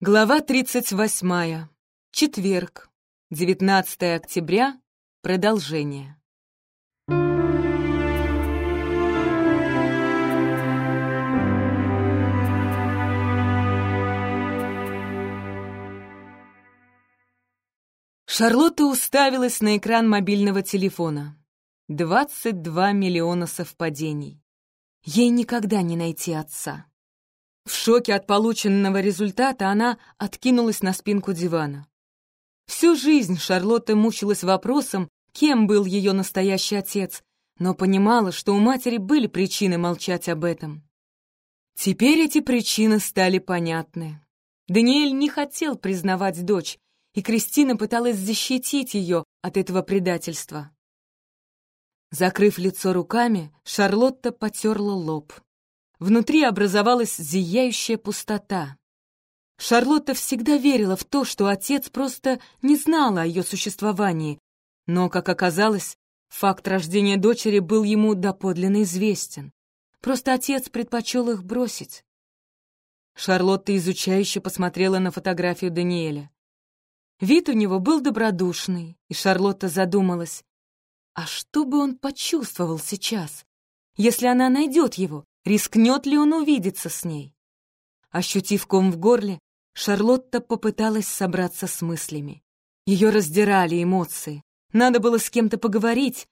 Глава 38. Четверг. 19 октября. Продолжение. Шарлотта уставилась на экран мобильного телефона. 22 миллиона совпадений. Ей никогда не найти отца. В шоке от полученного результата она откинулась на спинку дивана. Всю жизнь Шарлотта мучилась вопросом, кем был ее настоящий отец, но понимала, что у матери были причины молчать об этом. Теперь эти причины стали понятны. Даниэль не хотел признавать дочь, и Кристина пыталась защитить ее от этого предательства. Закрыв лицо руками, Шарлотта потерла лоб. Внутри образовалась зияющая пустота. Шарлотта всегда верила в то, что отец просто не знал о ее существовании, но, как оказалось, факт рождения дочери был ему доподлинно известен. Просто отец предпочел их бросить. Шарлотта изучающе посмотрела на фотографию Даниэля. Вид у него был добродушный, и Шарлотта задумалась, а что бы он почувствовал сейчас, если она найдет его, Рискнет ли он увидеться с ней? Ощутив ком в горле, Шарлотта попыталась собраться с мыслями. Ее раздирали эмоции. Надо было с кем-то поговорить.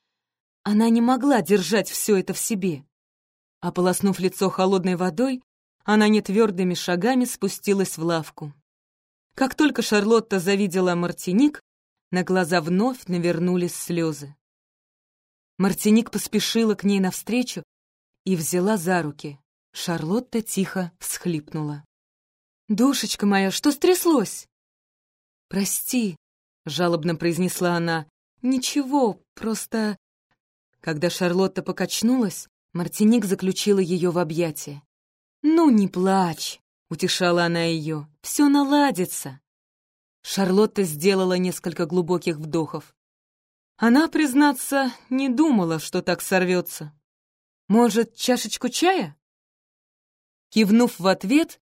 Она не могла держать все это в себе. Ополоснув лицо холодной водой, она нетвердыми шагами спустилась в лавку. Как только Шарлотта завидела Мартиник, на глаза вновь навернулись слезы. Мартиник поспешила к ней навстречу, и взяла за руки. Шарлотта тихо всхлипнула. «Душечка моя, что стряслось?» «Прости», — жалобно произнесла она. «Ничего, просто...» Когда Шарлотта покачнулась, Мартиник заключила ее в объятия. «Ну, не плачь», — утешала она ее. «Все наладится». Шарлотта сделала несколько глубоких вдохов. Она, признаться, не думала, что так сорвется. Может, чашечку чая?» Кивнув в ответ,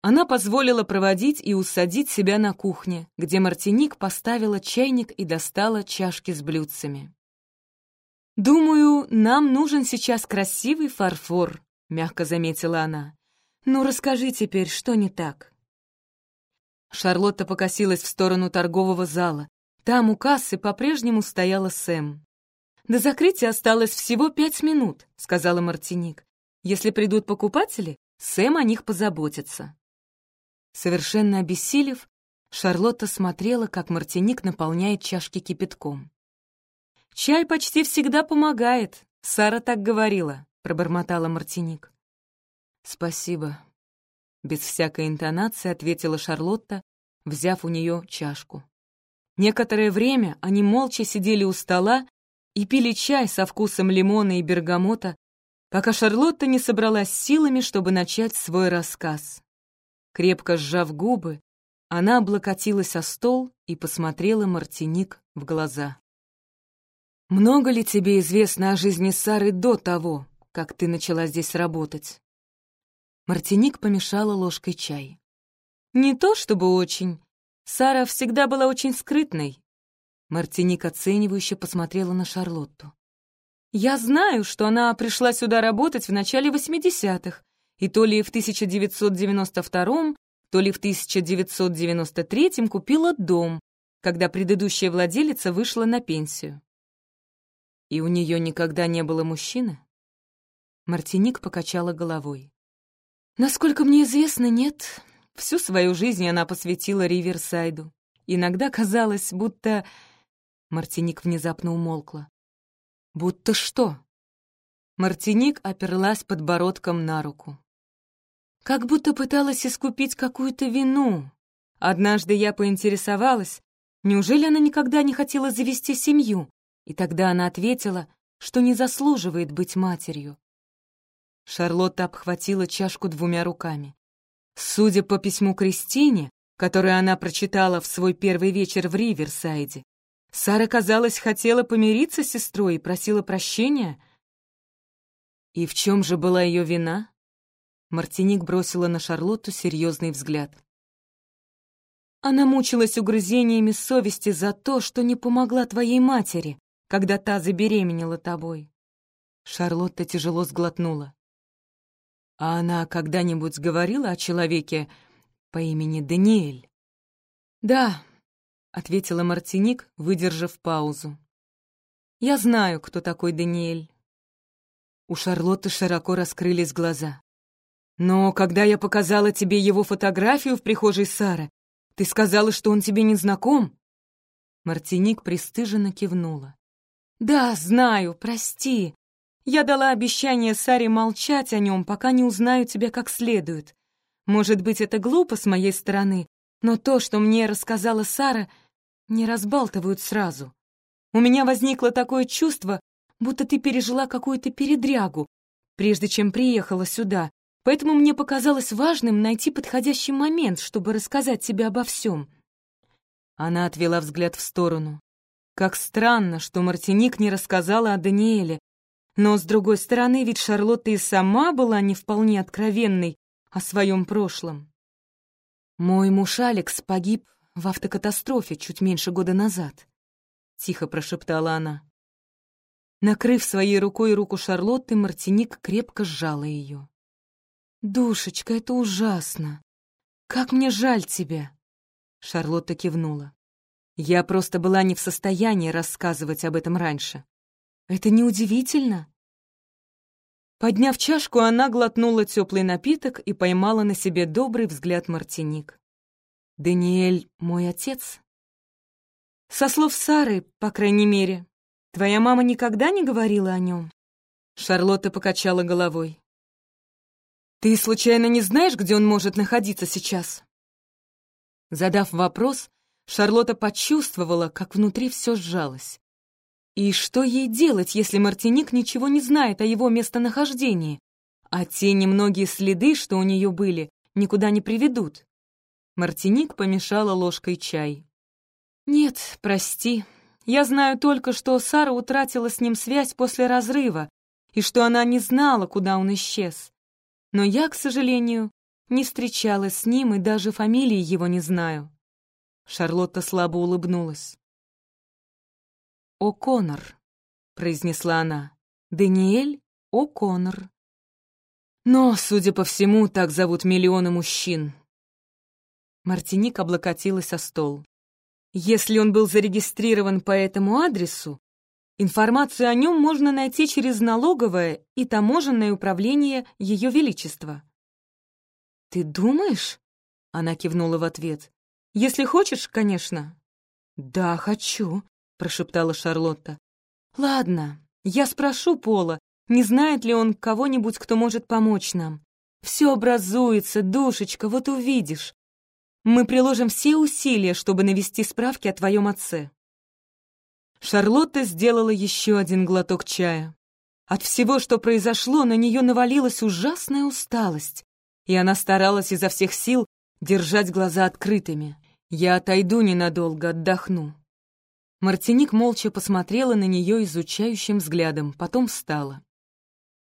она позволила проводить и усадить себя на кухне, где Мартиник поставила чайник и достала чашки с блюдцами. «Думаю, нам нужен сейчас красивый фарфор», — мягко заметила она. «Ну, расскажи теперь, что не так?» Шарлотта покосилась в сторону торгового зала. Там у кассы по-прежнему стояла Сэм. «До закрытия осталось всего пять минут», — сказала Мартиник. «Если придут покупатели, Сэм о них позаботится». Совершенно обессилев, Шарлотта смотрела, как Мартиник наполняет чашки кипятком. «Чай почти всегда помогает», — Сара так говорила, — пробормотала Мартиник. «Спасибо», — без всякой интонации ответила Шарлотта, взяв у нее чашку. Некоторое время они молча сидели у стола и пили чай со вкусом лимона и бергамота, пока Шарлотта не собралась силами, чтобы начать свой рассказ. Крепко сжав губы, она облокотилась о стол и посмотрела Мартиник в глаза. «Много ли тебе известно о жизни Сары до того, как ты начала здесь работать?» Мартиник помешала ложкой чай. «Не то чтобы очень. Сара всегда была очень скрытной, Мартиник оценивающе посмотрела на Шарлотту. «Я знаю, что она пришла сюда работать в начале 80-х, и то ли в 1992 то ли в 1993 купила дом, когда предыдущая владелица вышла на пенсию. И у нее никогда не было мужчины? Мартиник покачала головой. Насколько мне известно, нет. Всю свою жизнь она посвятила Риверсайду. Иногда казалось, будто Мартиник внезапно умолкла. «Будто что?» Мартиник оперлась подбородком на руку. «Как будто пыталась искупить какую-то вину. Однажды я поинтересовалась, неужели она никогда не хотела завести семью, и тогда она ответила, что не заслуживает быть матерью. Шарлотта обхватила чашку двумя руками. Судя по письму Кристине, которое она прочитала в свой первый вечер в Риверсайде, Сара, казалось, хотела помириться с сестрой и просила прощения. И в чем же была ее вина? Мартиник бросила на Шарлотту серьезный взгляд. Она мучилась угрызениями совести за то, что не помогла твоей матери, когда та забеременела тобой. Шарлотта тяжело сглотнула. А она когда-нибудь говорила о человеке по имени Даниэль? Да, ответила Мартиник, выдержав паузу. Я знаю, кто такой Даниэль. У Шарлотты широко раскрылись глаза. «Но когда я показала тебе его фотографию в прихожей Сары, ты сказала, что он тебе не знаком?» Мартиник пристыженно кивнула. «Да, знаю, прости. Я дала обещание Саре молчать о нем, пока не узнаю тебя как следует. Может быть, это глупо с моей стороны, но то, что мне рассказала Сара, не разбалтывают сразу. У меня возникло такое чувство, будто ты пережила какую-то передрягу, прежде чем приехала сюда, поэтому мне показалось важным найти подходящий момент, чтобы рассказать тебе обо всем. Она отвела взгляд в сторону. Как странно, что Мартиник не рассказала о Даниэле. Но, с другой стороны, ведь Шарлотта и сама была не вполне откровенной о своем прошлом. «Мой муж Алекс погиб в автокатастрофе чуть меньше года назад», — тихо прошептала она. Накрыв своей рукой руку Шарлотты, Мартиник крепко сжала ее. «Душечка, это ужасно! Как мне жаль тебя!» Шарлотта кивнула. «Я просто была не в состоянии рассказывать об этом раньше. Это неудивительно!» Подняв чашку, она глотнула теплый напиток и поймала на себе добрый взгляд Мартиник. «Даниэль мой отец?» «Со слов Сары, по крайней мере», Твоя мама никогда не говорила о нем?» Шарлотта покачала головой. «Ты случайно не знаешь, где он может находиться сейчас?» Задав вопрос, Шарлотта почувствовала, как внутри все сжалось. И что ей делать, если Мартиник ничего не знает о его местонахождении, а те немногие следы, что у нее были, никуда не приведут? Мартиник помешала ложкой чай. «Нет, прости, я знаю только, что Сара утратила с ним связь после разрыва и что она не знала, куда он исчез. Но я, к сожалению, не встречалась с ним и даже фамилии его не знаю. Шарлотта слабо улыбнулась. «О'Коннор», — произнесла она. «Даниэль О'Коннор». Но, судя по всему, так зовут миллионы мужчин. Мартиник облокотилась о стол. Если он был зарегистрирован по этому адресу, информацию о нем можно найти через налоговое и таможенное управление Ее Величества. «Ты думаешь?» — она кивнула в ответ. «Если хочешь, конечно». «Да, хочу», — прошептала Шарлотта. «Ладно, я спрошу Пола, не знает ли он кого-нибудь, кто может помочь нам. Все образуется, душечка, вот увидишь. Мы приложим все усилия, чтобы навести справки о твоем отце». Шарлотта сделала еще один глоток чая. От всего, что произошло, на нее навалилась ужасная усталость, и она старалась изо всех сил держать глаза открытыми. «Я отойду ненадолго, отдохну». Мартиник молча посмотрела на нее изучающим взглядом, потом встала.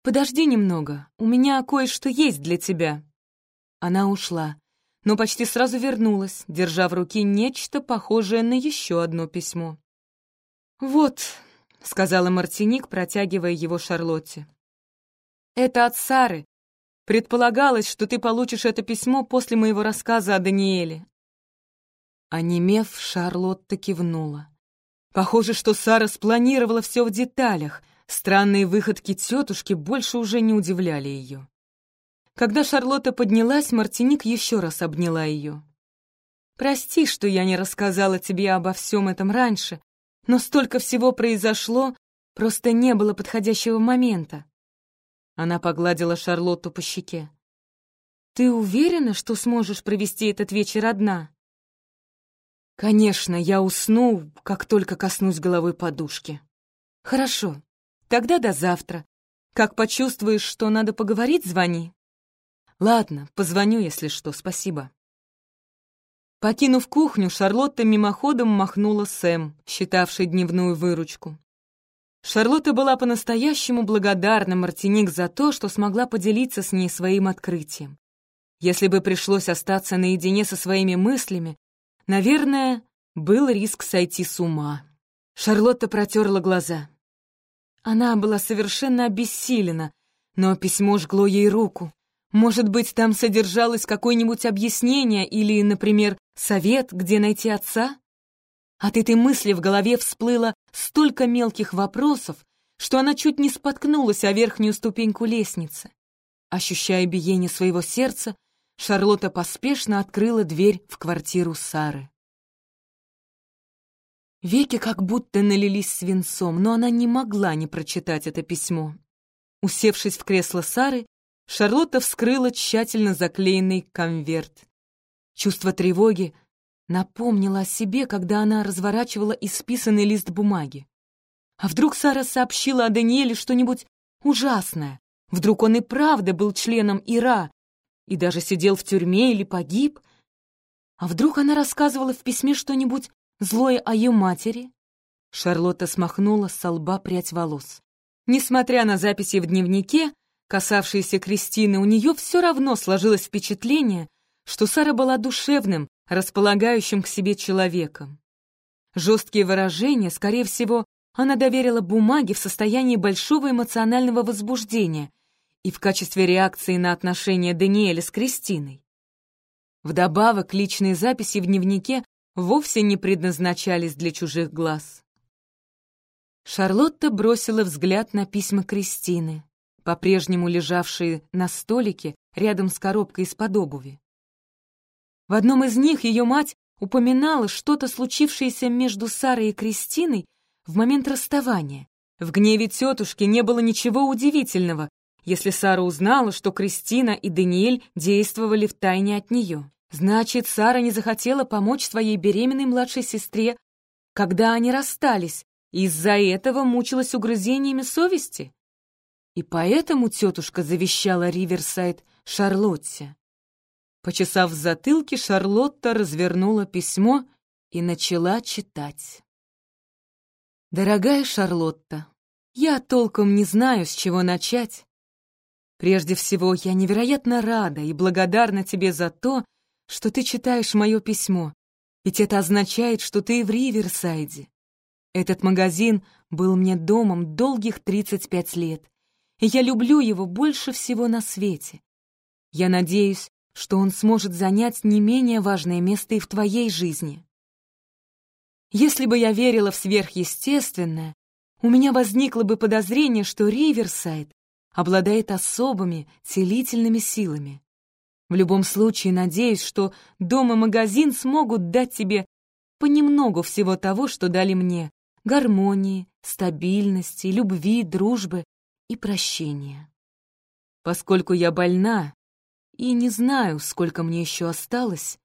«Подожди немного, у меня кое-что есть для тебя». Она ушла, но почти сразу вернулась, держа в руке нечто похожее на еще одно письмо. «Вот», — сказала Мартиник, протягивая его Шарлотте. «Это от Сары. Предполагалось, что ты получишь это письмо после моего рассказа о Даниэле». Онемев, Шарлотта кивнула. Похоже, что Сара спланировала все в деталях. Странные выходки тетушки больше уже не удивляли ее. Когда Шарлотта поднялась, Мартиник еще раз обняла ее. «Прости, что я не рассказала тебе обо всем этом раньше, но столько всего произошло, просто не было подходящего момента». Она погладила Шарлотту по щеке. «Ты уверена, что сможешь провести этот вечер одна?» «Конечно, я усну, как только коснусь головой подушки». «Хорошо, тогда до завтра. Как почувствуешь, что надо поговорить, звони». «Ладно, позвоню, если что, спасибо». Покинув кухню, Шарлотта мимоходом махнула Сэм, считавшей дневную выручку. Шарлотта была по-настоящему благодарна Мартиник за то, что смогла поделиться с ней своим открытием. Если бы пришлось остаться наедине со своими мыслями, Наверное, был риск сойти с ума. Шарлотта протерла глаза. Она была совершенно обессилена, но письмо жгло ей руку. Может быть, там содержалось какое-нибудь объяснение или, например, совет, где найти отца? От этой мысли в голове всплыло столько мелких вопросов, что она чуть не споткнулась о верхнюю ступеньку лестницы. Ощущая биение своего сердца, Шарлотта поспешно открыла дверь в квартиру Сары. Веки как будто налились свинцом, но она не могла не прочитать это письмо. Усевшись в кресло Сары, Шарлотта вскрыла тщательно заклеенный конверт. Чувство тревоги напомнило о себе, когда она разворачивала исписанный лист бумаги. А вдруг Сара сообщила о Даниэле что-нибудь ужасное? Вдруг он и правда был членом Ира и даже сидел в тюрьме или погиб? А вдруг она рассказывала в письме что-нибудь злое о ее матери? Шарлотта смахнула с лба прядь волос. Несмотря на записи в дневнике, касавшиеся Кристины, у нее все равно сложилось впечатление, что Сара была душевным, располагающим к себе человеком. Жесткие выражения, скорее всего, она доверила бумаге в состоянии большого эмоционального возбуждения и в качестве реакции на отношения Даниэля с Кристиной. Вдобавок, личные записи в дневнике вовсе не предназначались для чужих глаз. Шарлотта бросила взгляд на письма Кристины, по-прежнему лежавшие на столике рядом с коробкой из-под обуви. В одном из них ее мать упоминала что-то случившееся между Сарой и Кристиной в момент расставания. В гневе тетушки не было ничего удивительного, если Сара узнала, что Кристина и Даниэль действовали в тайне от нее. Значит, Сара не захотела помочь своей беременной младшей сестре, когда они расстались, и из-за этого мучилась угрызениями совести. И поэтому тетушка завещала Риверсайд Шарлотте. Почесав в затылке, Шарлотта развернула письмо и начала читать. «Дорогая Шарлотта, я толком не знаю, с чего начать. Прежде всего, я невероятно рада и благодарна тебе за то, что ты читаешь мое письмо, ведь это означает, что ты в Риверсайде. Этот магазин был мне домом долгих 35 лет, и я люблю его больше всего на свете. Я надеюсь, что он сможет занять не менее важное место и в твоей жизни. Если бы я верила в сверхъестественное, у меня возникло бы подозрение, что Риверсайд обладает особыми целительными силами. В любом случае, надеюсь, что дом и магазин смогут дать тебе понемногу всего того, что дали мне — гармонии, стабильности, любви, дружбы и прощения. Поскольку я больна и не знаю, сколько мне еще осталось,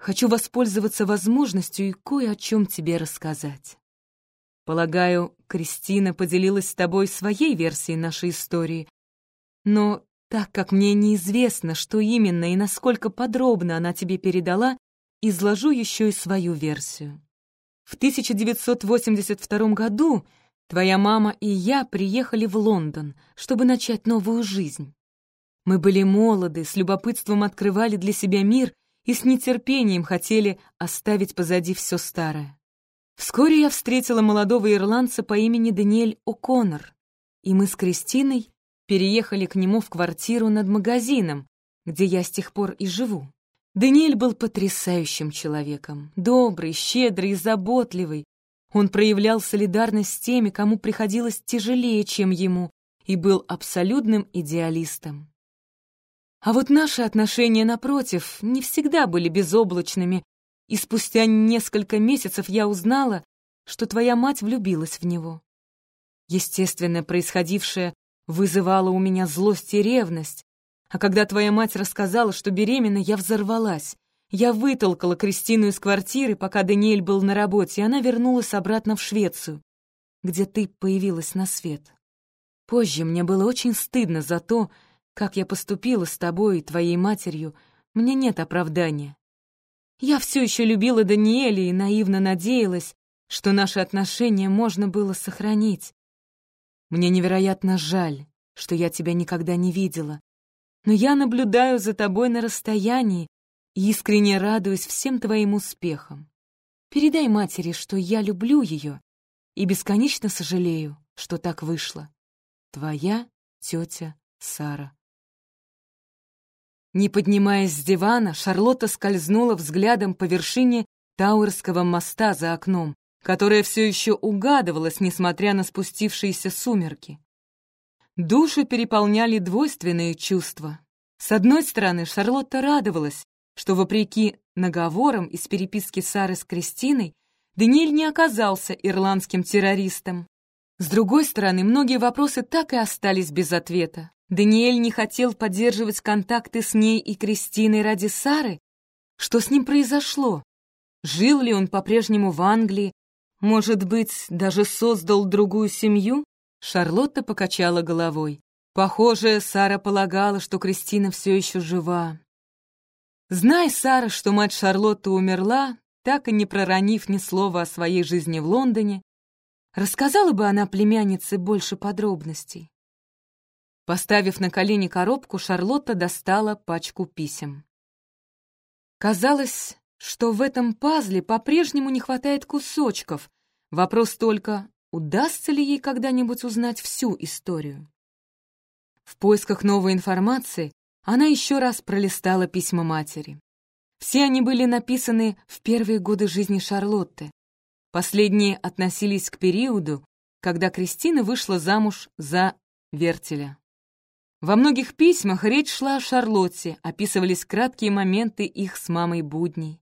Хочу воспользоваться возможностью и кое о чем тебе рассказать. Полагаю, Кристина поделилась с тобой своей версией нашей истории, но так как мне неизвестно, что именно и насколько подробно она тебе передала, изложу еще и свою версию. В 1982 году твоя мама и я приехали в Лондон, чтобы начать новую жизнь. Мы были молоды, с любопытством открывали для себя мир и с нетерпением хотели оставить позади все старое. Вскоре я встретила молодого ирландца по имени Даниэль О'Коннор, и мы с Кристиной переехали к нему в квартиру над магазином, где я с тех пор и живу. Даниэль был потрясающим человеком, добрый, щедрый и заботливый. Он проявлял солидарность с теми, кому приходилось тяжелее, чем ему, и был абсолютным идеалистом. А вот наши отношения, напротив, не всегда были безоблачными, и спустя несколько месяцев я узнала, что твоя мать влюбилась в него. Естественно, происходившее вызывало у меня злость и ревность, а когда твоя мать рассказала, что беременна, я взорвалась. Я вытолкала Кристину из квартиры, пока Даниэль был на работе, и она вернулась обратно в Швецию, где ты появилась на свет. Позже мне было очень стыдно за то, как я поступила с тобой и твоей матерью, мне нет оправдания. Я все еще любила Даниэля и наивно надеялась, что наши отношения можно было сохранить. Мне невероятно жаль, что я тебя никогда не видела, но я наблюдаю за тобой на расстоянии искренне радуюсь всем твоим успехам. Передай матери, что я люблю ее и бесконечно сожалею, что так вышло. Твоя тетя Сара. Не поднимаясь с дивана, Шарлотта скользнула взглядом по вершине Тауэрского моста за окном, которая все еще угадывалась, несмотря на спустившиеся сумерки. Душу переполняли двойственные чувства. С одной стороны, Шарлотта радовалась, что, вопреки наговорам из переписки Сары с Кристиной, Даниэль не оказался ирландским террористом. С другой стороны, многие вопросы так и остались без ответа. Даниэль не хотел поддерживать контакты с ней и Кристиной ради Сары? Что с ним произошло? Жил ли он по-прежнему в Англии? Может быть, даже создал другую семью? Шарлотта покачала головой. Похоже, Сара полагала, что Кристина все еще жива. Зная Сара, что мать Шарлотты умерла, так и не проронив ни слова о своей жизни в Лондоне, рассказала бы она племяннице больше подробностей. Поставив на колени коробку, Шарлотта достала пачку писем. Казалось, что в этом пазле по-прежнему не хватает кусочков. Вопрос только, удастся ли ей когда-нибудь узнать всю историю. В поисках новой информации она еще раз пролистала письма матери. Все они были написаны в первые годы жизни Шарлотты. Последние относились к периоду, когда Кристина вышла замуж за Вертеля. Во многих письмах речь шла о Шарлотте, описывались краткие моменты их с мамой будней.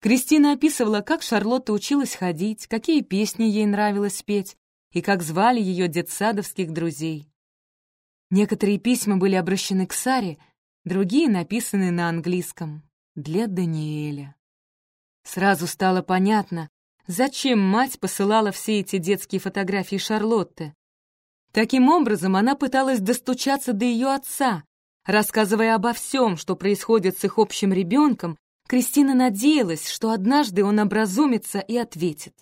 Кристина описывала, как Шарлотта училась ходить, какие песни ей нравилось петь и как звали ее детсадовских друзей. Некоторые письма были обращены к Саре, другие написаны на английском, для Даниэля. Сразу стало понятно, зачем мать посылала все эти детские фотографии Шарлотты. Таким образом, она пыталась достучаться до ее отца, рассказывая обо всем, что происходит с их общим ребенком, Кристина надеялась, что однажды он образумится и ответит.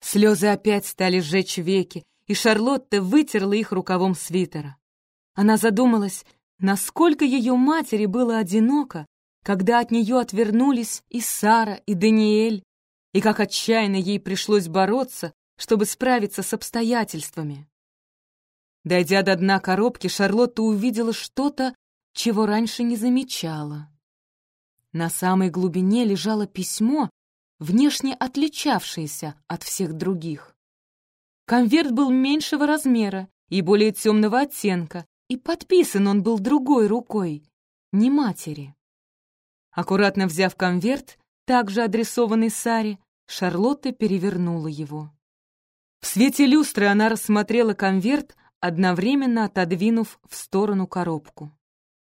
Слезы опять стали сжечь веки, и Шарлотта вытерла их рукавом свитера. Она задумалась, насколько ее матери было одиноко, когда от нее отвернулись и Сара, и Даниэль, и как отчаянно ей пришлось бороться, чтобы справиться с обстоятельствами. Дойдя до дна коробки, Шарлотта увидела что-то, чего раньше не замечала. На самой глубине лежало письмо, внешне отличавшееся от всех других. Конверт был меньшего размера и более темного оттенка, и подписан он был другой рукой, не матери. Аккуратно взяв конверт, также адресованный Саре, Шарлотта перевернула его. В свете люстры она рассмотрела конверт, одновременно отодвинув в сторону коробку.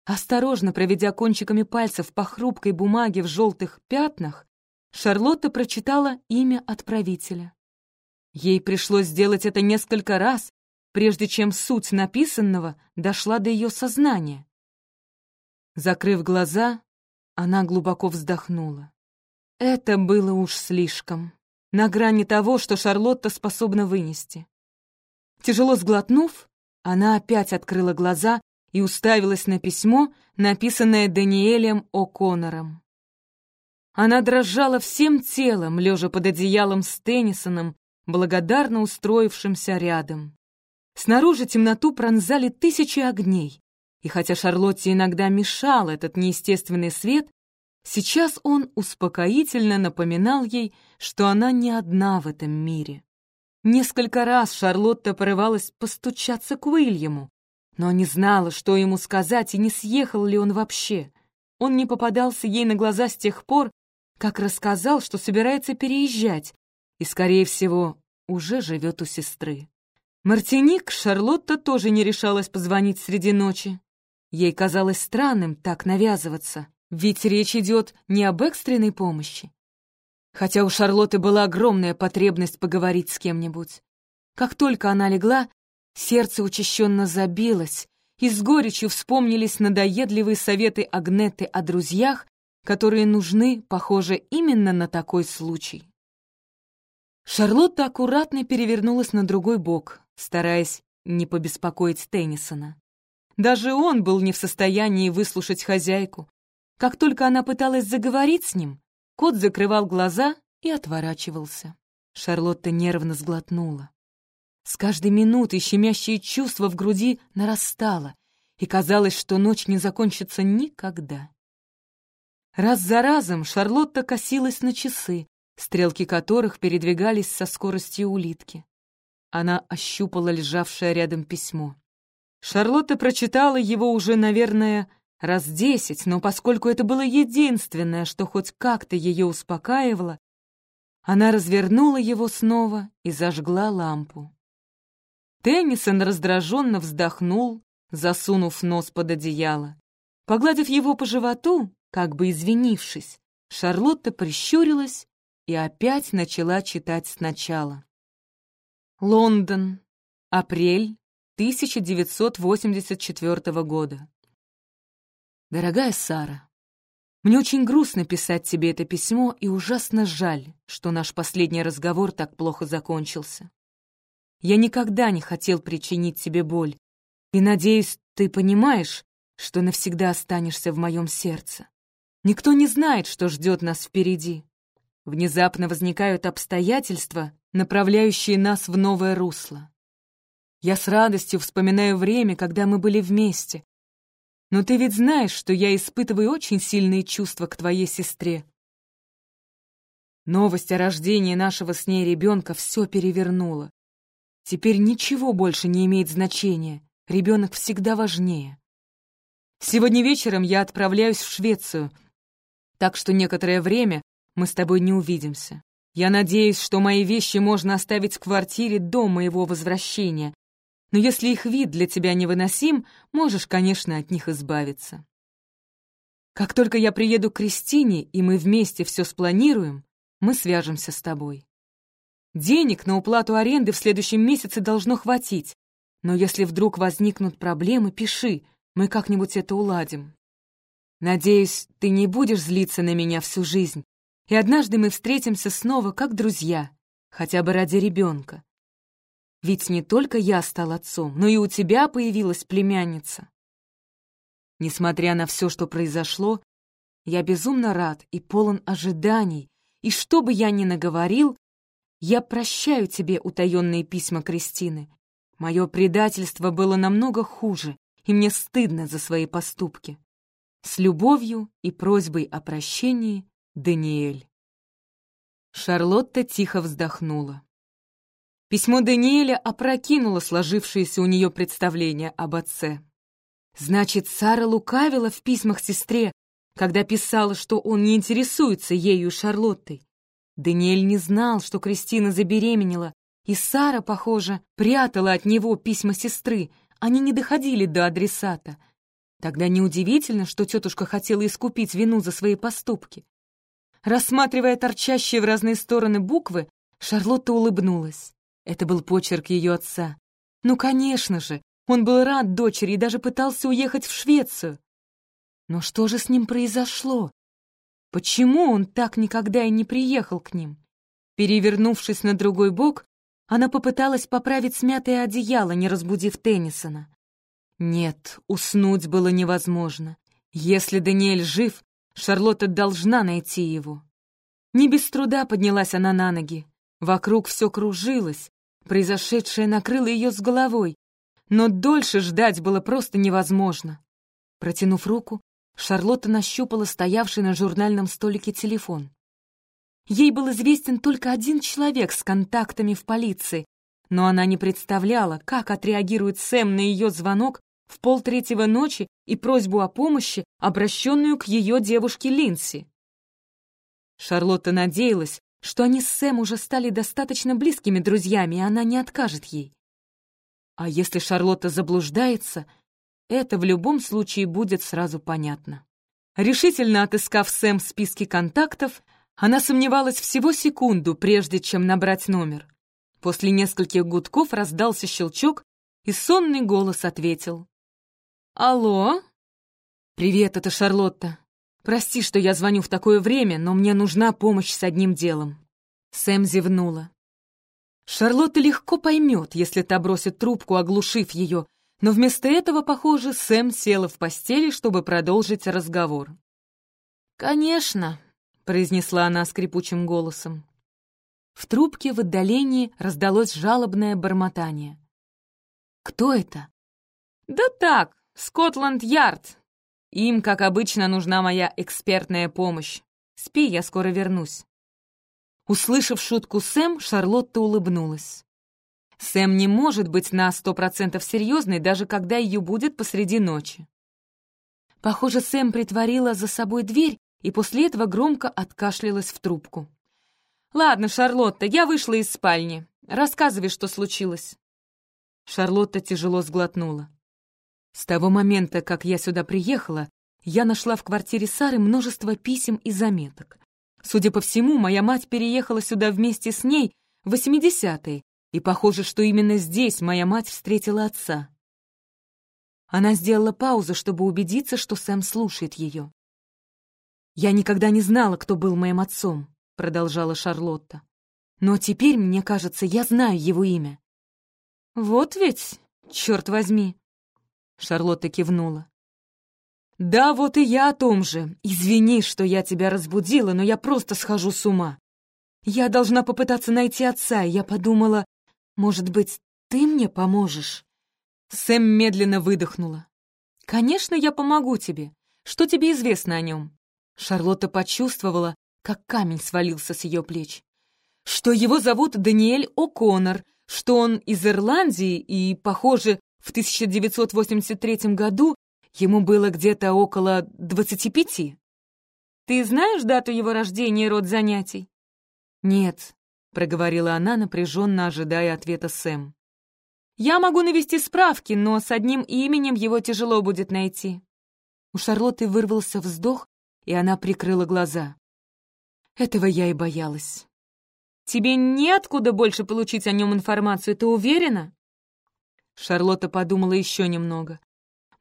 Осторожно проведя кончиками пальцев по хрупкой бумаге в желтых пятнах, Шарлотта прочитала имя отправителя. Ей пришлось сделать это несколько раз, прежде чем суть написанного дошла до ее сознания. Закрыв глаза, она глубоко вздохнула. Это было уж слишком, на грани того, что Шарлотта способна вынести. Тяжело сглотнув, она опять открыла глаза и уставилась на письмо, написанное Даниэлем О'Коннором. Она дрожала всем телом, лежа под одеялом с Теннисоном, благодарно устроившимся рядом. Снаружи темноту пронзали тысячи огней, и хотя Шарлотте иногда мешал этот неестественный свет, сейчас он успокоительно напоминал ей, что она не одна в этом мире. Несколько раз Шарлотта порывалась постучаться к Уильяму, но не знала, что ему сказать и не съехал ли он вообще. Он не попадался ей на глаза с тех пор, как рассказал, что собирается переезжать, и, скорее всего, уже живет у сестры. Мартиник Шарлотта тоже не решалась позвонить среди ночи. Ей казалось странным так навязываться, ведь речь идет не об экстренной помощи. Хотя у Шарлотты была огромная потребность поговорить с кем-нибудь. Как только она легла, сердце учащенно забилось, и с горечью вспомнились надоедливые советы Агнеты о друзьях, которые нужны, похоже, именно на такой случай. Шарлотта аккуратно перевернулась на другой бок, стараясь не побеспокоить Теннисона. Даже он был не в состоянии выслушать хозяйку. Как только она пыталась заговорить с ним, кот закрывал глаза и отворачивался. Шарлотта нервно сглотнула. С каждой минутой щемящее чувство в груди нарастало, и казалось, что ночь не закончится никогда. Раз за разом Шарлотта косилась на часы, стрелки которых передвигались со скоростью улитки. Она ощупала лежавшее рядом письмо. Шарлотта прочитала его уже, наверное, раз десять, но поскольку это было единственное, что хоть как-то ее успокаивало, она развернула его снова и зажгла лампу. Теннисон раздраженно вздохнул, засунув нос под одеяло. Погладив его по животу, как бы извинившись, Шарлотта прищурилась и опять начала читать сначала. Лондон. Апрель 1984 года. Дорогая Сара, мне очень грустно писать тебе это письмо и ужасно жаль, что наш последний разговор так плохо закончился. Я никогда не хотел причинить тебе боль, и, надеюсь, ты понимаешь, что навсегда останешься в моем сердце. Никто не знает, что ждет нас впереди. Внезапно возникают обстоятельства, направляющие нас в новое русло. Я с радостью вспоминаю время, когда мы были вместе, но ты ведь знаешь, что я испытываю очень сильные чувства к твоей сестре. Новость о рождении нашего с ней ребенка все перевернула. Теперь ничего больше не имеет значения. Ребенок всегда важнее. Сегодня вечером я отправляюсь в Швецию, так что некоторое время мы с тобой не увидимся. Я надеюсь, что мои вещи можно оставить в квартире до моего возвращения, но если их вид для тебя невыносим, можешь, конечно, от них избавиться. Как только я приеду к Кристине, и мы вместе все спланируем, мы свяжемся с тобой. Денег на уплату аренды в следующем месяце должно хватить, но если вдруг возникнут проблемы, пиши, мы как-нибудь это уладим. Надеюсь, ты не будешь злиться на меня всю жизнь, и однажды мы встретимся снова как друзья, хотя бы ради ребенка. Ведь не только я стал отцом, но и у тебя появилась племянница. Несмотря на все, что произошло, я безумно рад и полон ожиданий, и что бы я ни наговорил, я прощаю тебе утаенные письма Кристины. Мое предательство было намного хуже, и мне стыдно за свои поступки. С любовью и просьбой о прощении, Даниэль. Шарлотта тихо вздохнула. Письмо Даниэля опрокинуло сложившееся у нее представление об отце. Значит, Сара лукавила в письмах сестре, когда писала, что он не интересуется ею Шарлоттой. Даниэль не знал, что Кристина забеременела, и Сара, похоже, прятала от него письма сестры, они не доходили до адресата. Тогда неудивительно, что тетушка хотела искупить вину за свои поступки. Рассматривая торчащие в разные стороны буквы, Шарлотта улыбнулась. Это был почерк ее отца. Ну, конечно же, он был рад дочери и даже пытался уехать в Швецию. Но что же с ним произошло? Почему он так никогда и не приехал к ним? Перевернувшись на другой бок, она попыталась поправить смятое одеяло, не разбудив Теннисона. Нет, уснуть было невозможно. Если Даниэль жив, Шарлотта должна найти его. Не без труда поднялась она на ноги. Вокруг все кружилось, Произошедшее накрыло ее с головой, но дольше ждать было просто невозможно. Протянув руку, Шарлотта нащупала стоявший на журнальном столике телефон. Ей был известен только один человек с контактами в полиции, но она не представляла, как отреагирует Сэм на ее звонок в полтретьего ночи и просьбу о помощи, обращенную к ее девушке Линси. Шарлотта надеялась, что они с Сэм уже стали достаточно близкими друзьями, и она не откажет ей. А если Шарлотта заблуждается, это в любом случае будет сразу понятно. Решительно отыскав Сэм в списке контактов, она сомневалась всего секунду, прежде чем набрать номер. После нескольких гудков раздался щелчок, и сонный голос ответил. «Алло?» «Привет, это Шарлотта. Прости, что я звоню в такое время, но мне нужна помощь с одним делом». Сэм зевнула. Шарлотта легко поймет, если та бросит трубку, оглушив ее, но вместо этого, похоже, Сэм села в постели, чтобы продолжить разговор. «Конечно», — произнесла она скрипучим голосом. В трубке в отдалении раздалось жалобное бормотание. «Кто это?» «Да так, Скотланд-Ярд. Им, как обычно, нужна моя экспертная помощь. Спи, я скоро вернусь». Услышав шутку Сэм, Шарлотта улыбнулась. Сэм не может быть на сто процентов серьезной, даже когда ее будет посреди ночи. Похоже, Сэм притворила за собой дверь и после этого громко откашлялась в трубку. «Ладно, Шарлотта, я вышла из спальни. Рассказывай, что случилось». Шарлотта тяжело сглотнула. «С того момента, как я сюда приехала, я нашла в квартире Сары множество писем и заметок. Судя по всему, моя мать переехала сюда вместе с ней в 80-е, и похоже, что именно здесь моя мать встретила отца». Она сделала паузу, чтобы убедиться, что Сэм слушает ее. «Я никогда не знала, кто был моим отцом продолжала Шарлотта. «Но теперь, мне кажется, я знаю его имя». «Вот ведь, черт возьми!» Шарлотта кивнула. «Да, вот и я о том же. Извини, что я тебя разбудила, но я просто схожу с ума. Я должна попытаться найти отца, и я подумала, может быть, ты мне поможешь?» Сэм медленно выдохнула. «Конечно, я помогу тебе. Что тебе известно о нем?» Шарлотта почувствовала, как камень свалился с ее плеч. Что его зовут Даниэль О'Коннор, что он из Ирландии и, похоже, в 1983 году ему было где-то около 25. Ты знаешь дату его рождения и род занятий? Нет, проговорила она, напряженно ожидая ответа Сэм. Я могу навести справки, но с одним именем его тяжело будет найти. У Шарлотты вырвался вздох, и она прикрыла глаза. Этого я и боялась. Тебе неоткуда больше получить о нем информацию, ты уверена? Шарлотта подумала еще немного.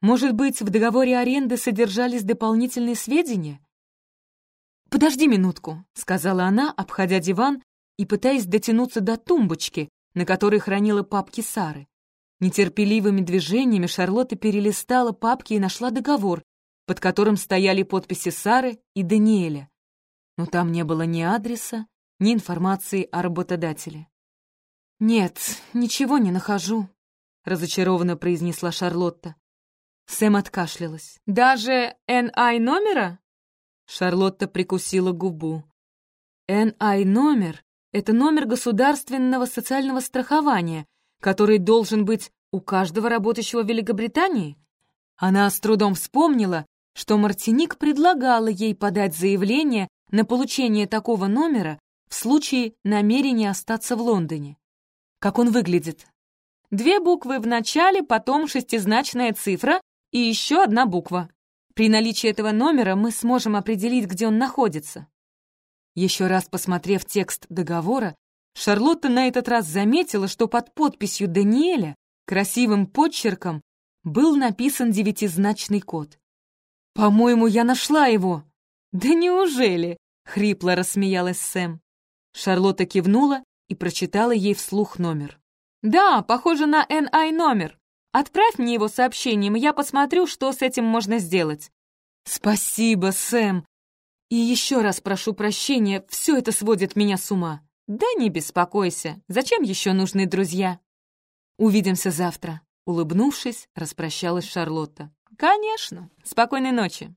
Может быть, в договоре аренды содержались дополнительные сведения? «Подожди минутку», — сказала она, обходя диван и пытаясь дотянуться до тумбочки, на которой хранила папки Сары. Нетерпеливыми движениями Шарлотта перелистала папки и нашла договор, под которым стояли подписи Сары и Даниэля но там не было ни адреса, ни информации о работодателе. «Нет, ничего не нахожу», — разочарованно произнесла Шарлотта. Сэм откашлялась. «Даже NI номера?» Шарлотта прикусила губу. NI номер — это номер государственного социального страхования, который должен быть у каждого работающего в Великобритании. Она с трудом вспомнила, что Мартиник предлагала ей подать заявление на получение такого номера в случае намерения остаться в Лондоне. Как он выглядит? Две буквы в начале, потом шестизначная цифра и еще одна буква. При наличии этого номера мы сможем определить, где он находится. Еще раз посмотрев текст договора, Шарлотта на этот раз заметила, что под подписью Даниэля красивым подчерком был написан девятизначный код. «По-моему, я нашла его!» «Да неужели?» — хрипло рассмеялась Сэм. Шарлотта кивнула и прочитала ей вслух номер. «Да, похоже на NI номер. Отправь мне его сообщением, я посмотрю, что с этим можно сделать». «Спасибо, Сэм. И еще раз прошу прощения, все это сводит меня с ума». «Да не беспокойся. Зачем еще нужны друзья?» «Увидимся завтра», — улыбнувшись, распрощалась Шарлотта. «Конечно. Спокойной ночи».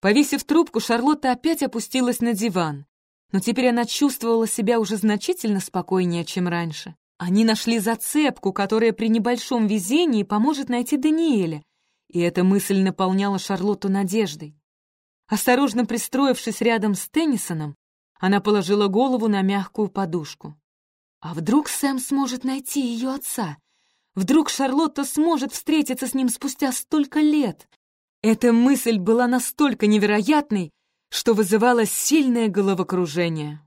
Повесив трубку, Шарлотта опять опустилась на диван. Но теперь она чувствовала себя уже значительно спокойнее, чем раньше. Они нашли зацепку, которая при небольшом везении поможет найти Даниэля, и эта мысль наполняла Шарлотту надеждой. Осторожно пристроившись рядом с Теннисоном, она положила голову на мягкую подушку. А вдруг Сэм сможет найти ее отца? Вдруг Шарлотта сможет встретиться с ним спустя столько лет? Эта мысль была настолько невероятной, что вызывала сильное головокружение.